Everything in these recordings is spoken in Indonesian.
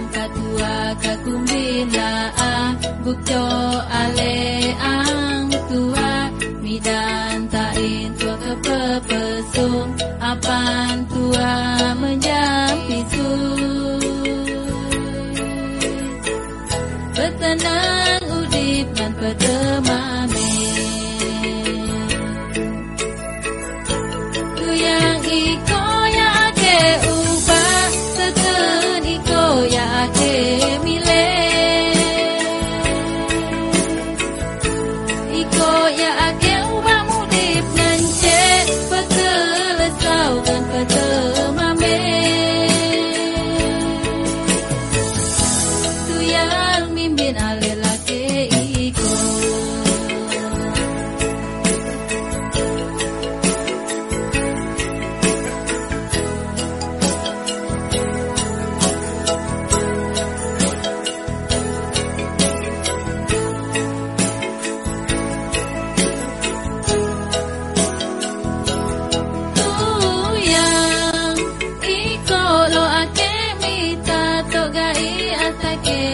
Kan katua kakumbina a bukyo ale ang tua midan tain tua kepepesung apan tua menjampisu Betenang udip dan petemane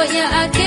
ya akan